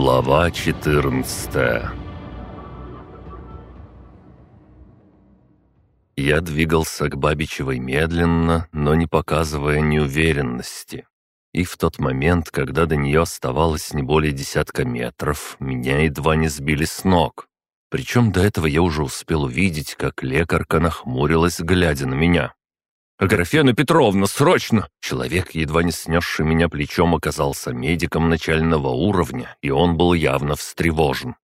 Глава 14 Я двигался к Бабичевой медленно, но не показывая неуверенности. И в тот момент, когда до нее оставалось не более десятка метров, меня едва не сбили с ног. Причем до этого я уже успел увидеть, как лекарка нахмурилась, глядя на меня. «Аграфена Петровна, срочно!» Человек, едва не снесший меня плечом, оказался медиком начального уровня, и он был явно встревожен.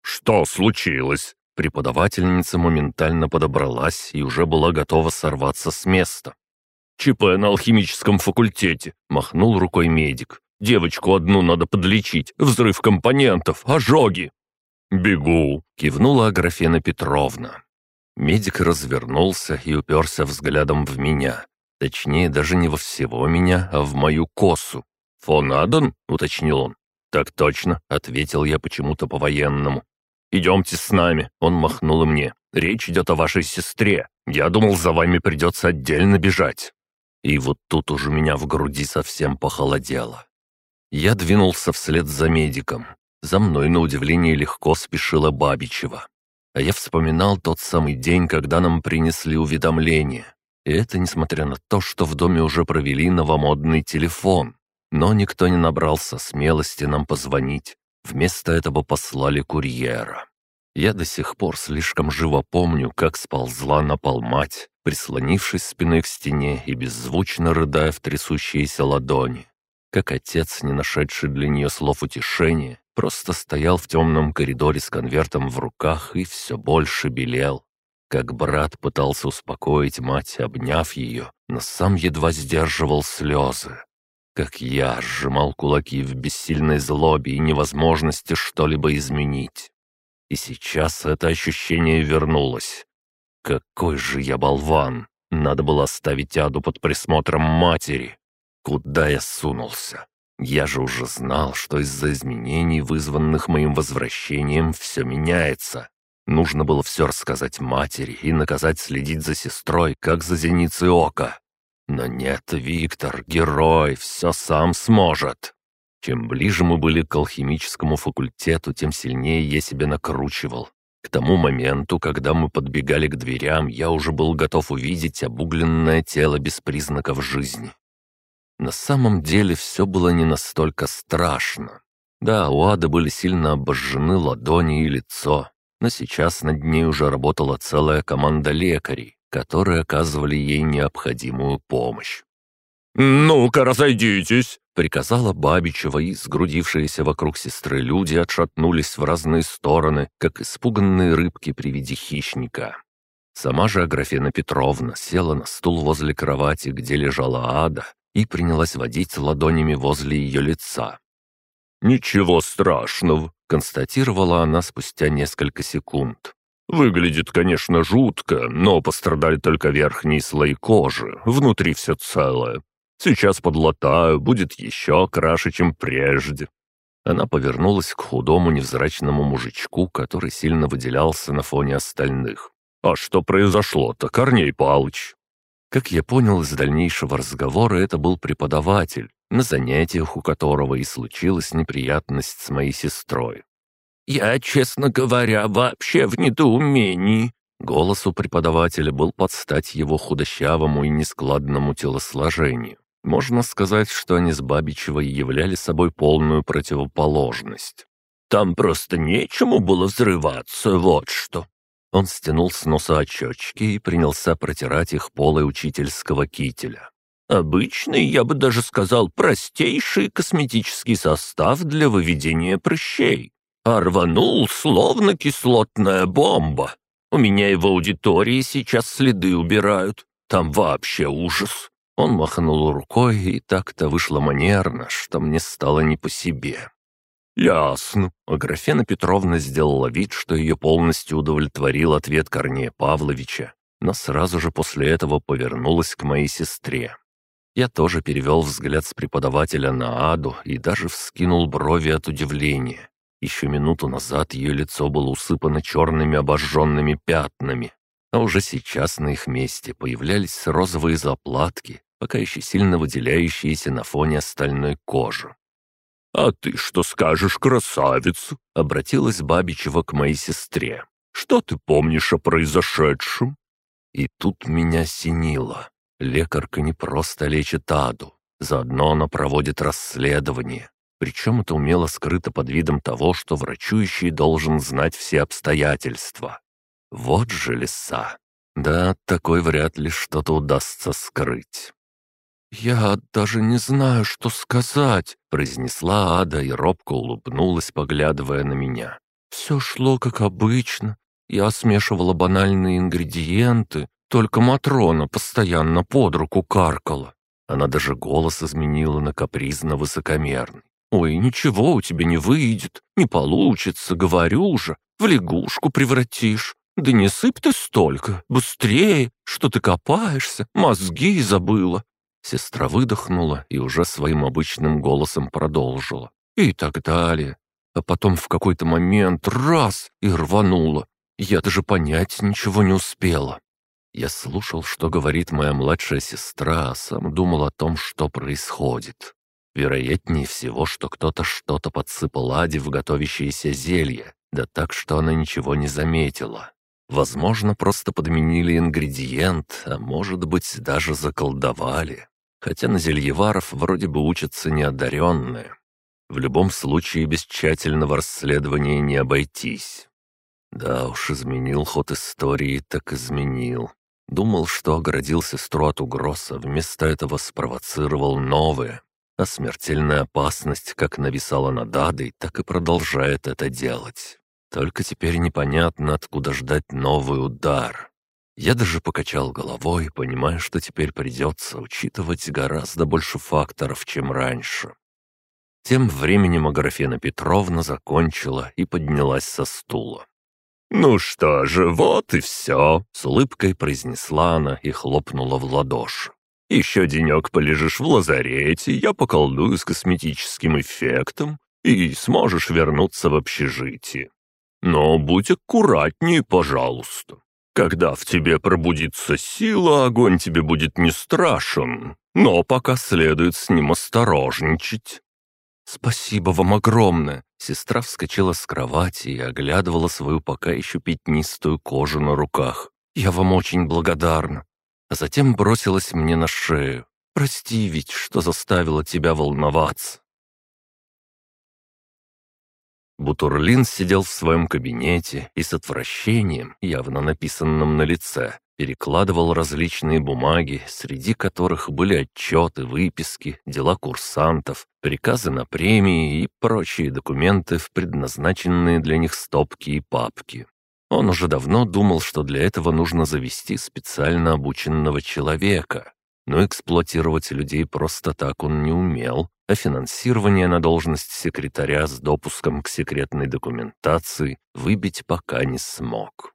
«Что случилось?» Преподавательница моментально подобралась и уже была готова сорваться с места. «ЧП на алхимическом факультете», — махнул рукой медик. «Девочку одну надо подлечить. Взрыв компонентов, ожоги». «Бегу», — кивнула Аграфена Петровна. Медик развернулся и уперся взглядом в меня. Точнее, даже не во всего меня, а в мою косу. «Фон Аден?» — уточнил он. «Так точно», — ответил я почему-то по-военному. «Идемте с нами», — он махнул мне. «Речь идет о вашей сестре. Я думал, за вами придется отдельно бежать». И вот тут уже меня в груди совсем похолодело. Я двинулся вслед за медиком. За мной, на удивление, легко спешила Бабичева. А я вспоминал тот самый день, когда нам принесли уведомление. И это несмотря на то, что в доме уже провели новомодный телефон. Но никто не набрался смелости нам позвонить. Вместо этого послали курьера. Я до сих пор слишком живо помню, как сползла на пол мать, прислонившись спиной к стене и беззвучно рыдая в трясущиеся ладони. Как отец, не нашедший для нее слов утешения, Просто стоял в темном коридоре с конвертом в руках и все больше белел. Как брат пытался успокоить мать, обняв ее, но сам едва сдерживал слезы. Как я сжимал кулаки в бессильной злобе и невозможности что-либо изменить. И сейчас это ощущение вернулось. Какой же я болван! Надо было оставить Аду под присмотром матери. Куда я сунулся? Я же уже знал, что из-за изменений, вызванных моим возвращением, все меняется. Нужно было все рассказать матери и наказать следить за сестрой, как за зеницей ока. Но нет, Виктор, герой, все сам сможет. Чем ближе мы были к алхимическому факультету, тем сильнее я себя накручивал. К тому моменту, когда мы подбегали к дверям, я уже был готов увидеть обугленное тело без признаков жизни. На самом деле все было не настолько страшно. Да, у Ады были сильно обожжены ладони и лицо, но сейчас над ней уже работала целая команда лекарей, которые оказывали ей необходимую помощь. «Ну-ка, разойдитесь!» — приказала Бабичева, и сгрудившиеся вокруг сестры люди отшатнулись в разные стороны, как испуганные рыбки при виде хищника. Сама же Аграфена Петровна села на стул возле кровати, где лежала Ада, и принялась водить ладонями возле ее лица. «Ничего страшного», — констатировала она спустя несколько секунд. «Выглядит, конечно, жутко, но пострадали только верхние слои кожи, внутри все целое. Сейчас подлатаю, будет еще краше, чем прежде». Она повернулась к худому невзрачному мужичку, который сильно выделялся на фоне остальных. «А что произошло-то, Корней Палыч?» Как я понял из дальнейшего разговора, это был преподаватель, на занятиях у которого и случилась неприятность с моей сестрой. «Я, честно говоря, вообще в недоумении». Голос у преподавателя был под стать его худощавому и нескладному телосложению. Можно сказать, что они с Бабичевой являли собой полную противоположность. «Там просто нечему было взрываться, вот что. Он стянул с носа очечки и принялся протирать их полой учительского кителя. Обычный, я бы даже сказал, простейший косметический состав для выведения прыщей. А словно кислотная бомба. У меня и в аудитории сейчас следы убирают. Там вообще ужас. Он махнул рукой, и так-то вышло манерно, что мне стало не по себе. «Ясно». Аграфена Петровна сделала вид, что ее полностью удовлетворил ответ Корнея Павловича, но сразу же после этого повернулась к моей сестре. Я тоже перевел взгляд с преподавателя на Аду и даже вскинул брови от удивления. Еще минуту назад ее лицо было усыпано черными обожженными пятнами, а уже сейчас на их месте появлялись розовые заплатки, пока еще сильно выделяющиеся на фоне остальной кожи. «А ты что скажешь, красавица?» — обратилась Бабичева к моей сестре. «Что ты помнишь о произошедшем?» И тут меня синило. Лекарка не просто лечит Аду. Заодно она проводит расследование. Причем это умело скрыто под видом того, что врачующий должен знать все обстоятельства. Вот же леса. Да, такой вряд ли что-то удастся скрыть. «Я даже не знаю, что сказать», — произнесла Ада и робко улыбнулась, поглядывая на меня. «Все шло как обычно. Я смешивала банальные ингредиенты, только Матрона постоянно под руку каркала. Она даже голос изменила на капризно-высокомерный. «Ой, ничего у тебя не выйдет, не получится, говорю же, в лягушку превратишь. Да не сыпь ты столько, быстрее, что ты копаешься, мозги забыла». Сестра выдохнула и уже своим обычным голосом продолжила. И так далее. А потом в какой-то момент раз и рванула. Я даже понять ничего не успела. Я слушал, что говорит моя младшая сестра, а сам думал о том, что происходит. Вероятнее всего, что кто-то что-то подсыпал Аде в готовящееся зелье, да так, что она ничего не заметила. Возможно, просто подменили ингредиент, а может быть, даже заколдовали. Хотя на зельеваров вроде бы учатся неодаренные. В любом случае, без тщательного расследования не обойтись. Да уж, изменил ход истории, так изменил. Думал, что оградил сестру от угроз, а вместо этого спровоцировал новые. А смертельная опасность как нависала над Адой, так и продолжает это делать. Только теперь непонятно, откуда ждать новый удар. Я даже покачал головой, понимая, что теперь придется учитывать гораздо больше факторов, чем раньше. Тем временем Аграфена Петровна закончила и поднялась со стула. «Ну что же, вот и все», — с улыбкой произнесла она и хлопнула в ладоши. «Еще денек полежишь в лазарете, я поколдую с косметическим эффектом, и сможешь вернуться в общежитие. Но будь аккуратнее, пожалуйста. Когда в тебе пробудится сила, огонь тебе будет не страшен, но пока следует с ним осторожничать». «Спасибо вам огромное!» Сестра вскочила с кровати и оглядывала свою пока еще пятнистую кожу на руках. «Я вам очень благодарна!» А затем бросилась мне на шею. «Прости ведь, что заставила тебя волноваться!» Бутурлин сидел в своем кабинете и с отвращением, явно написанным на лице, перекладывал различные бумаги, среди которых были отчеты, выписки, дела курсантов, приказы на премии и прочие документы в предназначенные для них стопки и папки. Он уже давно думал, что для этого нужно завести специально обученного человека, но эксплуатировать людей просто так он не умел, а финансирование на должность секретаря с допуском к секретной документации выбить пока не смог.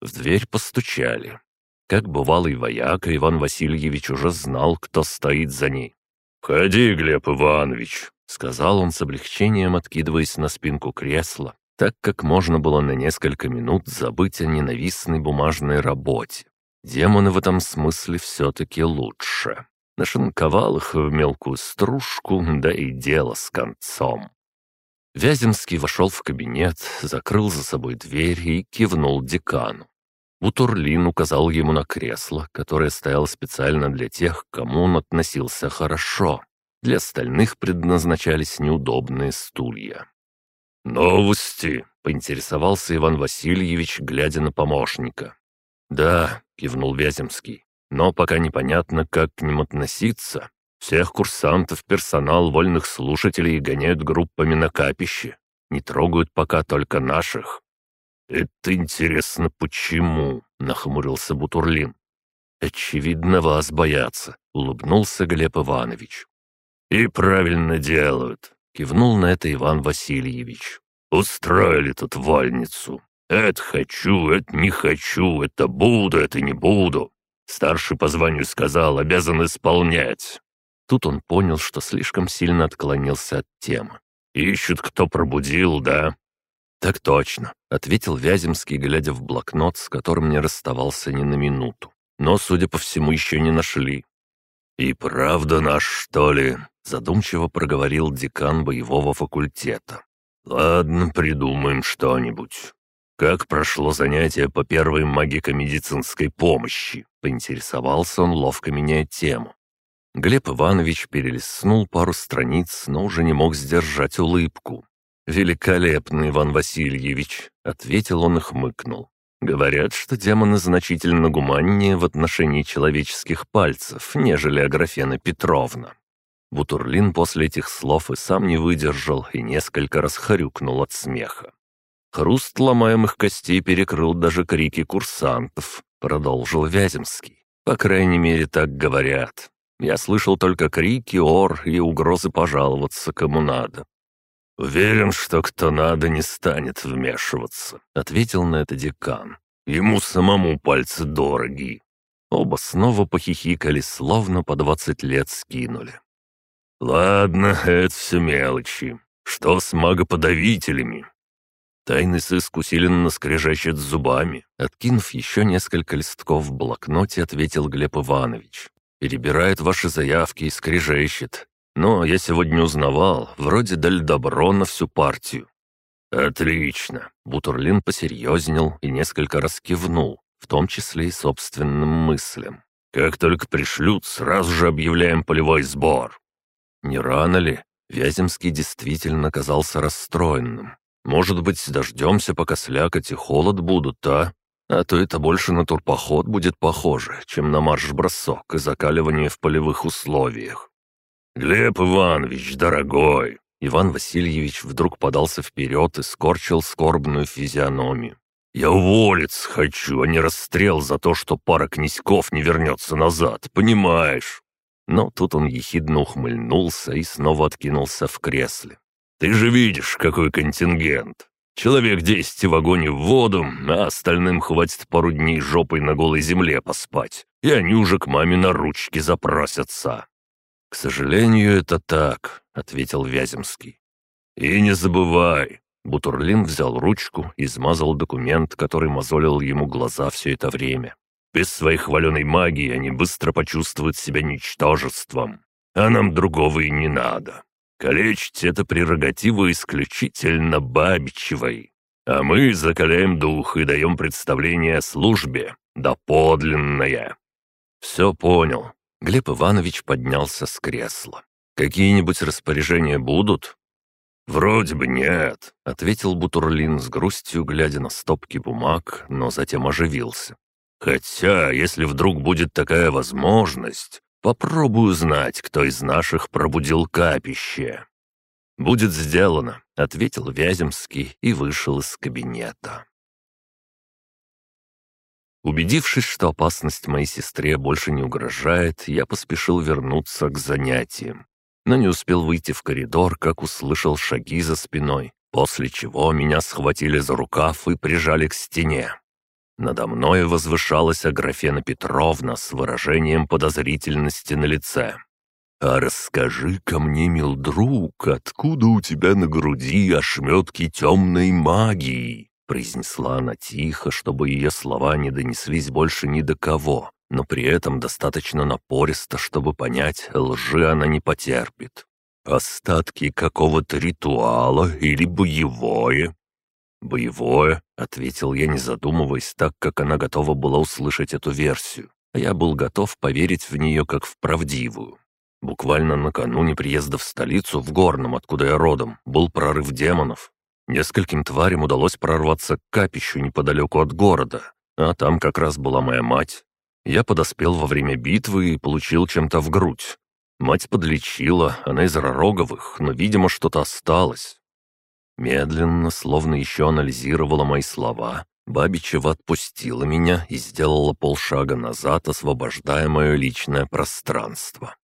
В дверь постучали. Как бывалый вояка, Иван Васильевич уже знал, кто стоит за ней. «Входи, Глеб Иванович», — сказал он с облегчением, откидываясь на спинку кресла, так как можно было на несколько минут забыть о ненавистной бумажной работе. Демоны в этом смысле все-таки лучше. Нашинковал их в мелкую стружку, да и дело с концом. Вяземский вошел в кабинет, закрыл за собой дверь и кивнул декану. Бутурлин указал ему на кресло, которое стояло специально для тех, кому он относился хорошо. Для остальных предназначались неудобные стулья. «Новости!» — поинтересовался Иван Васильевич, глядя на помощника. «Да», — кивнул Вяземский, — «но пока непонятно, как к ним относиться. Всех курсантов, персонал, вольных слушателей гоняют группами на капище. Не трогают пока только наших. «Это интересно, почему?» — нахмурился Бутурлин. «Очевидно, вас боятся», — улыбнулся Глеб Иванович. «И правильно делают», — кивнул на это Иван Васильевич. «Устроили тут вольницу. Это хочу, это не хочу, это буду, это не буду. Старший по званию сказал, обязан исполнять». Тут он понял, что слишком сильно отклонился от темы. «Ищут, кто пробудил, да? «Так точно», — ответил Вяземский, глядя в блокнот, с которым не расставался ни на минуту. «Но, судя по всему, еще не нашли». «И правда наш, что ли?» — задумчиво проговорил декан боевого факультета. «Ладно, придумаем что-нибудь. Как прошло занятие по первой магико-медицинской помощи?» — поинтересовался он, ловко меняя тему. Глеб Иванович перелистнул пару страниц, но уже не мог сдержать улыбку. «Великолепно, Иван Васильевич!» — ответил он и хмыкнул. «Говорят, что демоны значительно гуманнее в отношении человеческих пальцев, нежели Аграфена Петровна». Бутурлин после этих слов и сам не выдержал и несколько раз хрюкнул от смеха. Хруст ломаемых костей перекрыл даже крики курсантов, продолжил Вяземский. По крайней мере, так говорят. Я слышал только крики, ор и угрозы пожаловаться кому надо. «Уверен, что кто надо не станет вмешиваться», — ответил на это декан. «Ему самому пальцы дороги». Оба снова похихикали, словно по двадцать лет скинули. «Ладно, это все мелочи. Что с магоподавителями?» Тайный сыск усиленно скрежещет зубами. Откинув еще несколько листков в блокноте, ответил Глеб Иванович. «Перебирает ваши заявки и скрежещет. Но я сегодня узнавал, вроде дали добро на всю партию». «Отлично!» Бутурлин посерьезнел и несколько раз кивнул, в том числе и собственным мыслям. «Как только пришлют, сразу же объявляем полевой сбор». Не рано ли? Вяземский действительно казался расстроенным. Может быть, дождемся, пока слякоть и холод будут, а? А то это больше на турпоход будет похоже, чем на марш-бросок и закаливание в полевых условиях. «Глеб Иванович, дорогой!» Иван Васильевич вдруг подался вперед и скорчил скорбную физиономию. «Я уволиться хочу, а не расстрел за то, что пара князьков не вернется назад, понимаешь?» Но тут он ехидно ухмыльнулся и снова откинулся в кресле. Ты же видишь, какой контингент. Человек десять в вагоне в воду, а остальным хватит пару дней жопой на голой земле поспать, и они уже к маме на ручки запросятся». «К сожалению, это так», — ответил Вяземский. «И не забывай». Бутурлин взял ручку и смазал документ, который мозолил ему глаза все это время. «Без своей хваленой магии они быстро почувствуют себя ничтожеством, а нам другого и не надо. Калечить — это прерогатива исключительно Бабичевой. А мы закаляем дух и даем представление о службе, да подлинное. Все понял. Глеб Иванович поднялся с кресла. Какие-нибудь распоряжения будут? «Вроде бы нет», — ответил Бутурлин с грустью, глядя на стопки бумаг, но затем оживился. «Хотя, если вдруг будет такая возможность, Попробую знать, кто из наших пробудил капище». «Будет сделано», — ответил Вяземский и вышел из кабинета. Убедившись, что опасность моей сестре больше не угрожает, я поспешил вернуться к занятиям. Но не успел выйти в коридор, как услышал шаги за спиной, после чего меня схватили за рукав и прижали к стене. Надо мной возвышалась Аграфена Петровна с выражением подозрительности на лице. «А расскажи-ка мне, мил друг, откуда у тебя на груди ошметки темной магии?» произнесла она тихо, чтобы ее слова не донеслись больше ни до кого, но при этом достаточно напористо, чтобы понять, лжи она не потерпит. «Остатки какого-то ритуала или боевое?» «Боевое», — ответил я, не задумываясь, так как она готова была услышать эту версию, а я был готов поверить в нее как в правдивую. Буквально накануне приезда в столицу, в Горном, откуда я родом, был прорыв демонов. Нескольким тварям удалось прорваться к капищу неподалеку от города, а там как раз была моя мать. Я подоспел во время битвы и получил чем-то в грудь. Мать подлечила, она из Ророговых, но, видимо, что-то осталось. Медленно, словно еще анализировала мои слова, Бабичева отпустила меня и сделала полшага назад, освобождая мое личное пространство.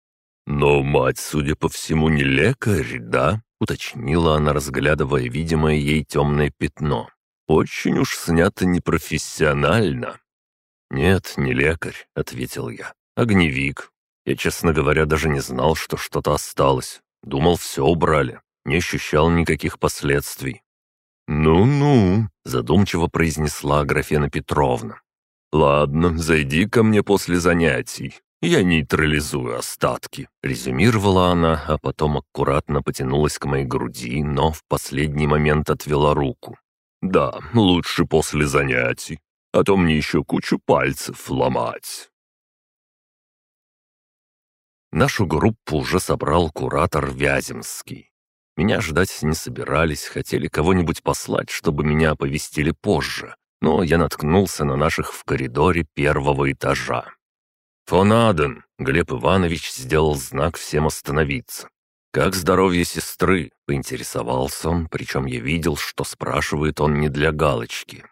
«Но мать, судя по всему, не лекарь, да?» — уточнила она, разглядывая видимое ей темное пятно. «Очень уж снято непрофессионально». «Нет, не лекарь», — ответил я. «Огневик. Я, честно говоря, даже не знал, что что-то осталось. Думал, все убрали не ощущал никаких последствий. «Ну-ну», — задумчиво произнесла Аграфена Петровна. «Ладно, зайди ко мне после занятий. я нейтрализую остатки», — резюмировала она, а потом аккуратно потянулась к моей груди, но в последний момент отвела руку. «Да, лучше после занятий, а то мне еще кучу пальцев ломать». Нашу группу уже собрал куратор Вяземский. Меня ждать не собирались, хотели кого-нибудь послать, чтобы меня оповестили позже, но я наткнулся на наших в коридоре первого этажа. «Фон Аден!» — Глеб Иванович сделал знак всем остановиться. «Как здоровье сестры?» — поинтересовался он, причем я видел, что спрашивает он не для галочки.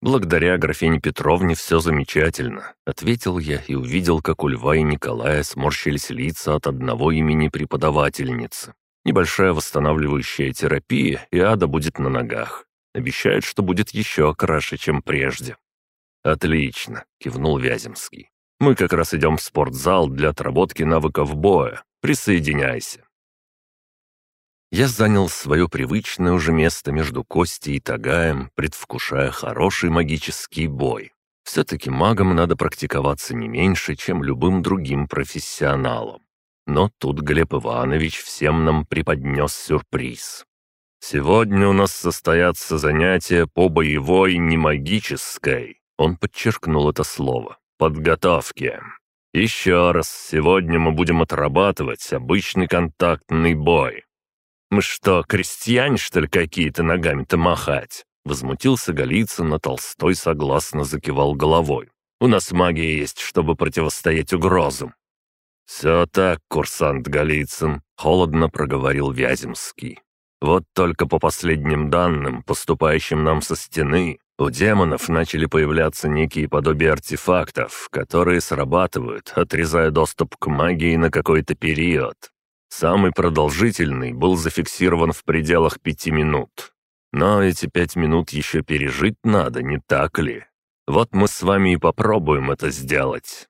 «Благодаря графине Петровне все замечательно», — ответил я и увидел, как у Льва и Николая сморщились лица от одного имени преподавательницы. Небольшая восстанавливающая терапия, и Ада будет на ногах. Обещают, что будет еще краше, чем прежде. «Отлично», — кивнул Вяземский. «Мы как раз идем в спортзал для отработки навыков боя. Присоединяйся». Я занял свое привычное уже место между Костей и Тагаем, предвкушая хороший магический бой. Все-таки магам надо практиковаться не меньше, чем любым другим профессионалам. Но тут Глеб Иванович всем нам преподнес сюрприз. «Сегодня у нас состоятся занятия по боевой, не магической», он подчеркнул это слово, подготовке. «Еще раз, сегодня мы будем отрабатывать обычный контактный бой. «Мы что, крестьяне, что ли, какие-то ногами-то махать?» Возмутился Голицын, а Толстой согласно закивал головой. «У нас магия есть, чтобы противостоять угрозам». «Все так, курсант Голицын», — холодно проговорил Вяземский. «Вот только по последним данным, поступающим нам со стены, у демонов начали появляться некие подобия артефактов, которые срабатывают, отрезая доступ к магии на какой-то период. Самый продолжительный был зафиксирован в пределах пяти минут. Но эти пять минут еще пережить надо, не так ли? Вот мы с вами и попробуем это сделать.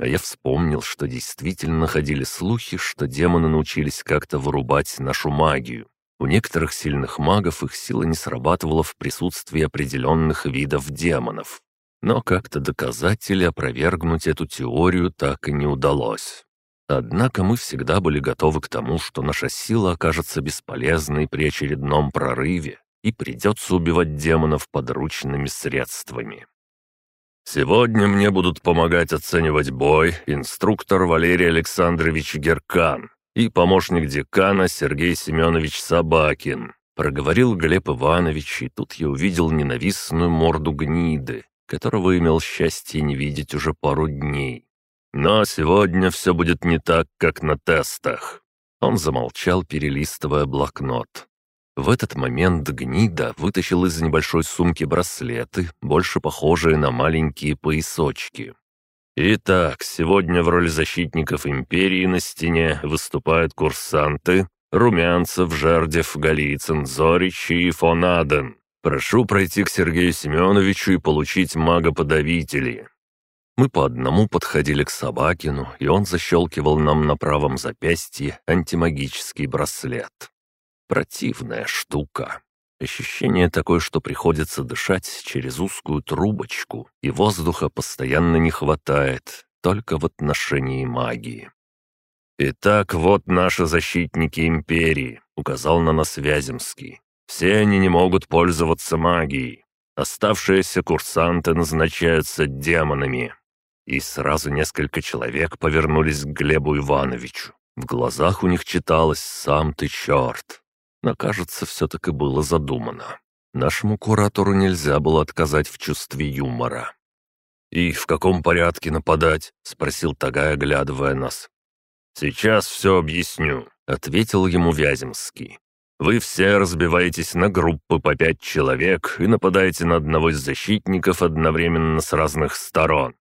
А я вспомнил, что действительно ходили слухи, что демоны научились как-то вырубать нашу магию. У некоторых сильных магов их сила не срабатывала в присутствии определенных видов демонов. Но как-то доказать или опровергнуть эту теорию так и не удалось. Однако мы всегда были готовы к тому, что наша сила окажется бесполезной при очередном прорыве и придется убивать демонов подручными средствами. Сегодня мне будут помогать оценивать бой инструктор Валерий Александрович Геркан и помощник декана Сергей Семенович Собакин. Проговорил Глеб Иванович, и тут я увидел ненавистную морду гниды, которого имел счастье не видеть уже пару дней. Но сегодня все будет не так, как на тестах». Он замолчал, перелистывая блокнот. В этот момент гнида вытащил из небольшой сумки браслеты, больше похожие на маленькие поясочки. «Итак, сегодня в роли защитников Империи на стене выступают курсанты Румянцев, Жердев, Голицын, Зорич и фон Аден. Прошу пройти к Сергею Семеновичу и получить магоподавители. Мы по одному подходили к Собакину, и он защелкивал нам на правом запястье антимагический браслет. Противная штука. Ощущение такое, что приходится дышать через узкую трубочку, и воздуха постоянно не хватает, только в отношении магии. «Итак, вот наши защитники Империи», — указал на нас Вяземский. «Все они не могут пользоваться магией. Оставшиеся курсанты назначаются демонами. И сразу несколько человек повернулись к Глебу Ивановичу. В глазах у них читалось «Сам ты черт». Но, кажется, все так и было задумано. Нашему куратору нельзя было отказать в чувстве юмора. «И в каком порядке нападать?» — спросил Тагай, оглядывая нас. «Сейчас все объясню», — ответил ему Вяземский. «Вы все разбиваетесь на группы по пять человек и нападаете на одного из защитников одновременно с разных сторон.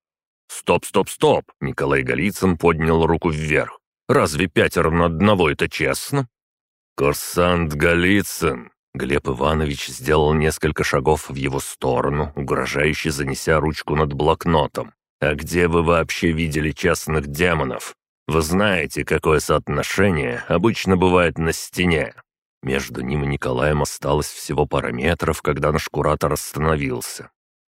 «Стоп, стоп, стоп!» — Николай Голицын поднял руку вверх. «Разве пятеро на одного это честно?» «Курсант Голицын!» Глеб Иванович сделал несколько шагов в его сторону, угрожающе занеся ручку над блокнотом. «А где вы вообще видели частных демонов? Вы знаете, какое соотношение обычно бывает на стене?» Между ним и Николаем осталось всего пара метров, когда наш куратор остановился.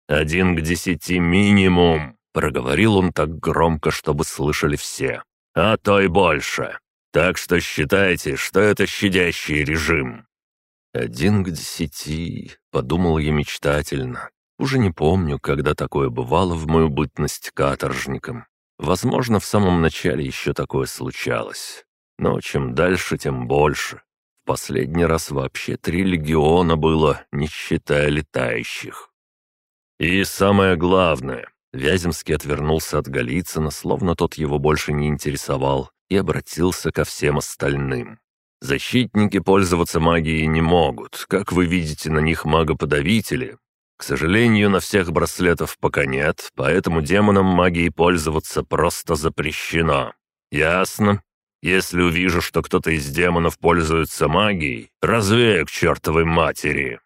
«Один к десяти минимум!» Проговорил он так громко, чтобы слышали все. «А то и больше. Так что считайте, что это щадящий режим». «Один к десяти», — подумал я мечтательно. Уже не помню, когда такое бывало в мою бытность каторжником. Возможно, в самом начале еще такое случалось. Но чем дальше, тем больше. В последний раз вообще три легиона было, не считая летающих. И самое главное, Вяземский отвернулся от Голицына, словно тот его больше не интересовал, и обратился ко всем остальным. «Защитники пользоваться магией не могут. Как вы видите, на них магоподавители. К сожалению, на всех браслетов пока нет, поэтому демонам магией пользоваться просто запрещено. Ясно? Если увижу, что кто-то из демонов пользуется магией, развею к чертовой матери».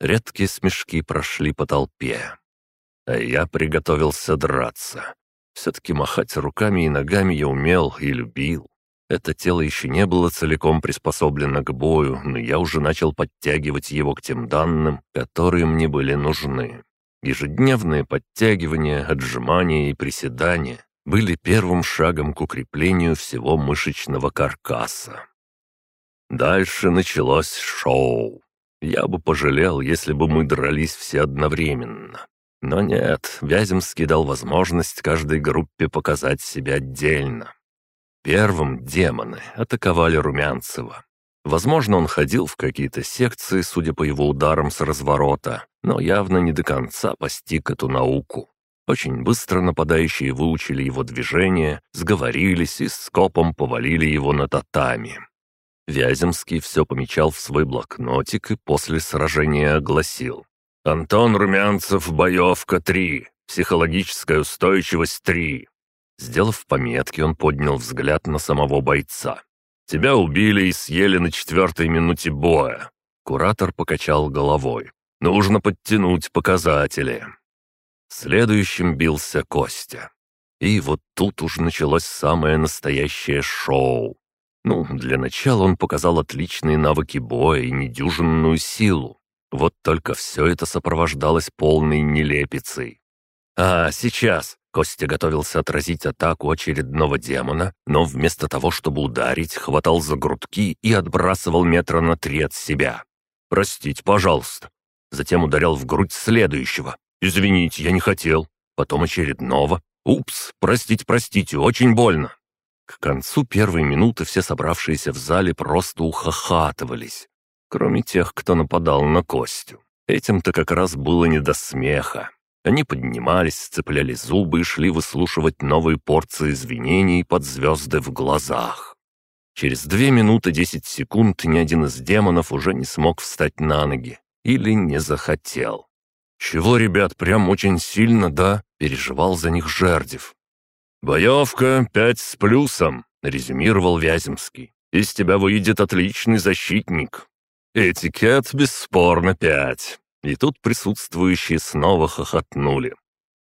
Редкие смешки прошли по толпе а я приготовился драться. Все-таки махать руками и ногами я умел и любил. Это тело еще не было целиком приспособлено к бою, но я уже начал подтягивать его к тем данным, которые мне были нужны. Ежедневные подтягивания, отжимания и приседания были первым шагом к укреплению всего мышечного каркаса. Дальше началось шоу. Я бы пожалел, если бы мы дрались все одновременно. Но нет, Вяземский дал возможность каждой группе показать себя отдельно. Первым демоны атаковали Румянцева. Возможно, он ходил в какие-то секции, судя по его ударам с разворота, но явно не до конца постиг эту науку. Очень быстро нападающие выучили его движения, сговорились и скопом повалили его на татами. Вяземский все помечал в свой блокнотик и после сражения огласил. Антон Румянцев, боевка 3, психологическая устойчивость 3. Сделав пометки, он поднял взгляд на самого бойца. «Тебя убили и съели на четвертой минуте боя». Куратор покачал головой. «Нужно подтянуть показатели». Следующим бился Костя. И вот тут уж началось самое настоящее шоу. Ну, для начала он показал отличные навыки боя и недюжинную силу. Вот только все это сопровождалось полной нелепицей. «А, сейчас!» Костя готовился отразить атаку очередного демона, но вместо того, чтобы ударить, хватал за грудки и отбрасывал метра на три от себя. «Простите, пожалуйста». Затем ударял в грудь следующего. «Извините, я не хотел». Потом очередного. «Упс, простите, простите, очень больно». К концу первой минуты все собравшиеся в зале просто ухахатывались кроме тех, кто нападал на Костю. Этим-то как раз было не до смеха. Они поднимались, сцепляли зубы и шли выслушивать новые порции извинений под звезды в глазах. Через две минуты десять секунд ни один из демонов уже не смог встать на ноги. Или не захотел. «Чего, ребят, прям очень сильно, да?» — переживал за них Жердев. «Боевка пять с плюсом», — резюмировал Вяземский. «Из тебя выйдет отличный защитник. Этикет бесспорно пять. И тут присутствующие снова хохотнули.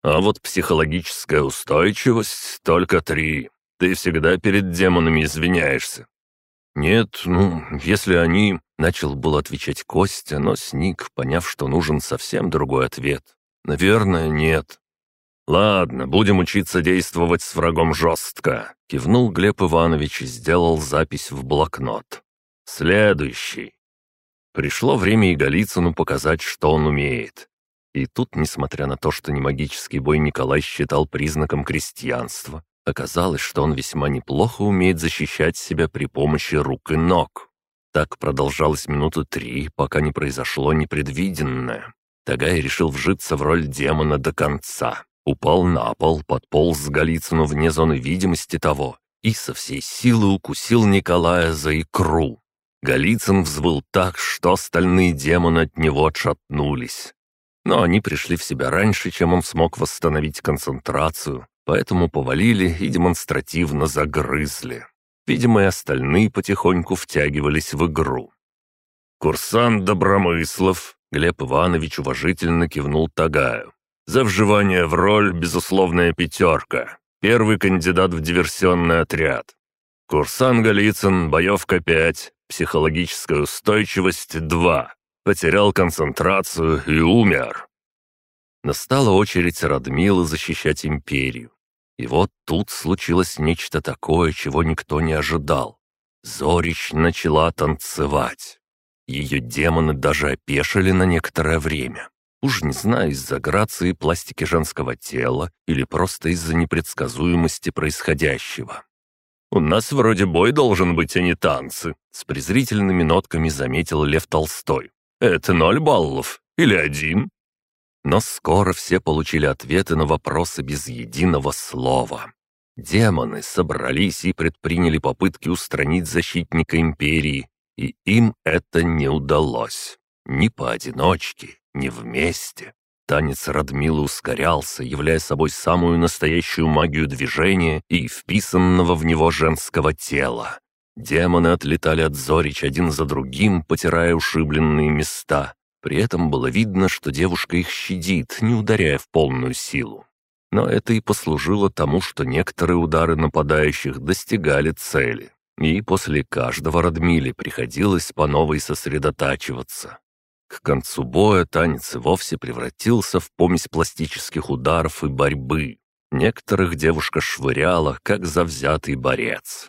А вот психологическая устойчивость только три. Ты всегда перед демонами извиняешься. Нет, ну, если они... Начал был отвечать Костя, но сник, поняв, что нужен совсем другой ответ. Наверное, нет. «Ладно, будем учиться действовать с врагом жестко», — кивнул Глеб Иванович и сделал запись в блокнот. «Следующий. Пришло время и Голицыну показать, что он умеет. И тут, несмотря на то, что немагический бой Николай считал признаком крестьянства, оказалось, что он весьма неплохо умеет защищать себя при помощи рук и ног. Так продолжалось минуты три, пока не произошло непредвиденное. Тагай решил вжиться в роль демона до конца. Упал на пол, подполз Голицыну вне зоны видимости того и со всей силы укусил Николая за икру. Голицын взвыл так, что остальные демоны от него отшатнулись. Но они пришли в себя раньше, чем он смог восстановить концентрацию, поэтому повалили и демонстративно загрызли. Видимо, и остальные потихоньку втягивались в игру. «Курсант Добромыслов», — Глеб Иванович уважительно кивнул Тагаю. «За вживание в роль безусловная пятерка. Первый кандидат в диверсионный отряд. Курсант Голицын, боевка 5, Психологическая устойчивость 2. Потерял концентрацию и умер. Настала очередь Радмилы защищать империю. И вот тут случилось нечто такое, чего никто не ожидал. Зорич начала танцевать. Ее демоны даже опешили на некоторое время. Уж не знаю, из-за грации пластики женского тела или просто из-за непредсказуемости происходящего. «У нас вроде бой должен быть, а не танцы», — с презрительными нотками заметил Лев Толстой. «Это ноль баллов? Или один?» Но скоро все получили ответы на вопросы без единого слова. Демоны собрались и предприняли попытки устранить защитника Империи, и им это не удалось. Ни поодиночке, ни вместе. Танец Радмилы ускорялся, являя собой самую настоящую магию движения и вписанного в него женского тела. Демоны отлетали от Зорич один за другим, потирая ушибленные места. При этом было видно, что девушка их щадит, не ударяя в полную силу но это и послужило тому, что некоторые удары нападающих достигали цели, и после каждого Радмиле приходилось по новой сосредотачиваться. К концу боя танец вовсе превратился в помесь пластических ударов и борьбы. Некоторых девушка швыряла, как завзятый борец.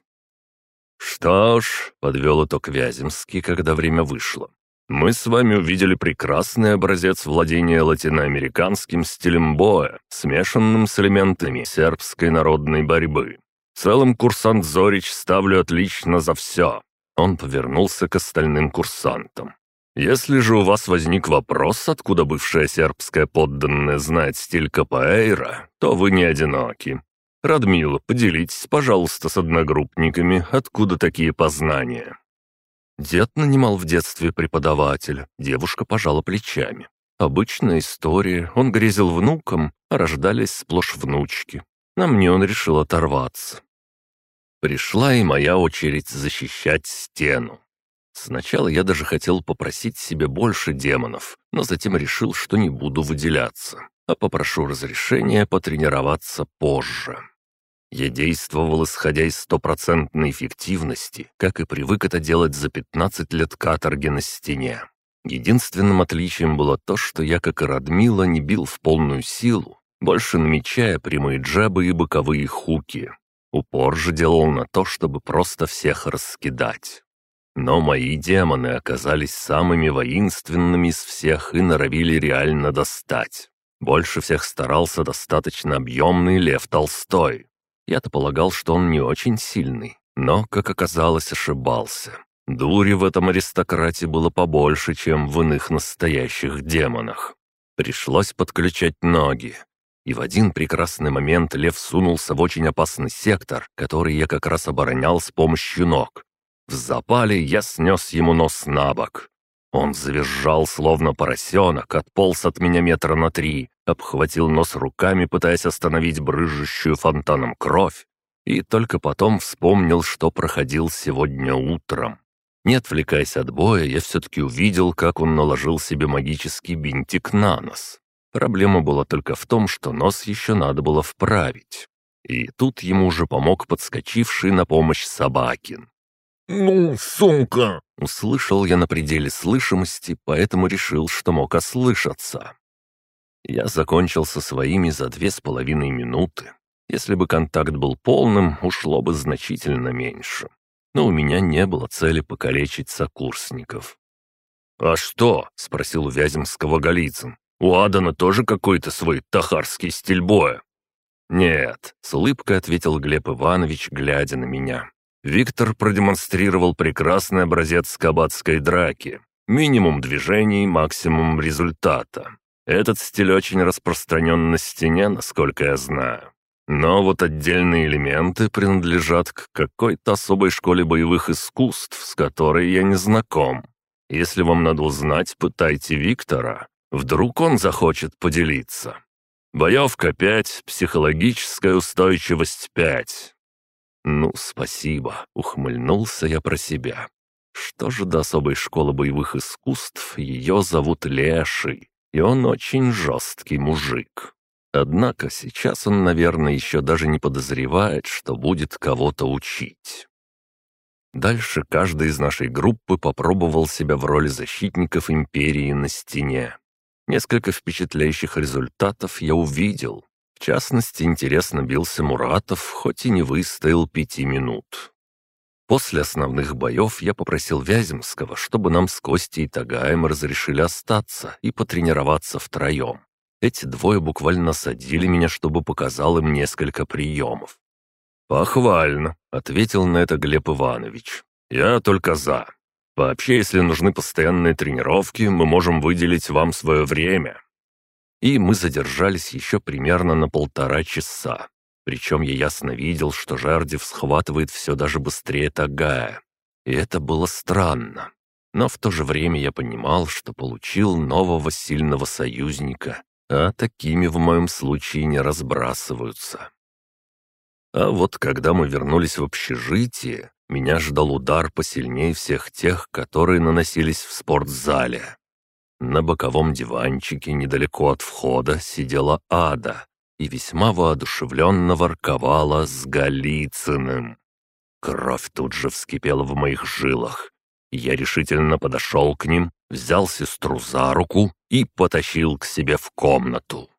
«Что ж», — подвел итог Вяземский, когда время вышло, мы с вами увидели прекрасный образец владения латиноамериканским стилем боя, смешанным с элементами сербской народной борьбы. В целом курсант Зорич ставлю отлично за все. Он повернулся к остальным курсантам. Если же у вас возник вопрос, откуда бывшая сербская подданная знает стиль капоэйра, то вы не одиноки. Радмила, поделитесь, пожалуйста, с одногруппниками, откуда такие познания. Дед нанимал в детстве преподавателя, девушка пожала плечами. Обычная история, он грезил внуком, а рождались сплошь внучки. На мне он решил оторваться. Пришла и моя очередь защищать стену. Сначала я даже хотел попросить себе больше демонов, но затем решил, что не буду выделяться, а попрошу разрешения потренироваться позже. Я действовал, исходя из стопроцентной эффективности, как и привык это делать за 15 лет каторги на стене. Единственным отличием было то, что я, как и Радмила, не бил в полную силу, больше намечая прямые джабы и боковые хуки. Упор же делал на то, чтобы просто всех раскидать. Но мои демоны оказались самыми воинственными из всех и норовили реально достать. Больше всех старался достаточно объемный Лев Толстой. Я-то полагал, что он не очень сильный, но, как оказалось, ошибался. Дури в этом аристократе было побольше, чем в иных настоящих демонах. Пришлось подключать ноги. И в один прекрасный момент лев сунулся в очень опасный сектор, который я как раз оборонял с помощью ног. В запале я снес ему нос на бок. Он завизжал, словно поросенок, отполз от меня метра на три, обхватил нос руками, пытаясь остановить брыжущую фонтаном кровь, и только потом вспомнил, что проходил сегодня утром. Не отвлекаясь от боя, я все-таки увидел, как он наложил себе магический бинтик на нос. Проблема была только в том, что нос еще надо было вправить. И тут ему уже помог подскочивший на помощь Собакин. «Ну, сумка!» Услышал я на пределе слышимости, поэтому решил, что мог ослышаться. Я закончил со своими за две с половиной минуты. Если бы контакт был полным, ушло бы значительно меньше. Но у меня не было цели покалечить сокурсников. «А что?» — спросил у Вяземского Голицын. «У Адана тоже какой-то свой тахарский стиль боя?» «Нет», — с улыбкой ответил Глеб Иванович, глядя на меня. Виктор продемонстрировал прекрасный образец кабацкой драки. Минимум движений, максимум результата. Этот стиль очень распространен на стене, насколько я знаю. Но вот отдельные элементы принадлежат к какой-то особой школе боевых искусств, с которой я не знаком. Если вам надо узнать, пытайте Виктора. Вдруг он захочет поделиться. Боевка 5, психологическая устойчивость 5. «Ну, спасибо», — ухмыльнулся я про себя. Что же до особой школы боевых искусств, ее зовут Леший, и он очень жесткий мужик. Однако сейчас он, наверное, еще даже не подозревает, что будет кого-то учить. Дальше каждый из нашей группы попробовал себя в роли защитников Империи на стене. Несколько впечатляющих результатов я увидел. В частности, интересно бился Муратов, хоть и не выстоял пяти минут. После основных боев я попросил Вяземского, чтобы нам с Костей и Тагаем разрешили остаться и потренироваться втроем. Эти двое буквально садили меня, чтобы показал им несколько приемов. «Похвально», — ответил на это Глеб Иванович. «Я только за. Вообще, если нужны постоянные тренировки, мы можем выделить вам свое время». И мы задержались еще примерно на полтора часа. Причем я ясно видел, что Жардев схватывает все даже быстрее Тагая. И это было странно. Но в то же время я понимал, что получил нового сильного союзника, а такими в моем случае не разбрасываются. А вот когда мы вернулись в общежитие, меня ждал удар посильнее всех тех, которые наносились в спортзале. На боковом диванчике недалеко от входа сидела Ада и весьма воодушевленно ворковала с Голицыным. Кровь тут же вскипела в моих жилах. Я решительно подошел к ним, взял сестру за руку и потащил к себе в комнату.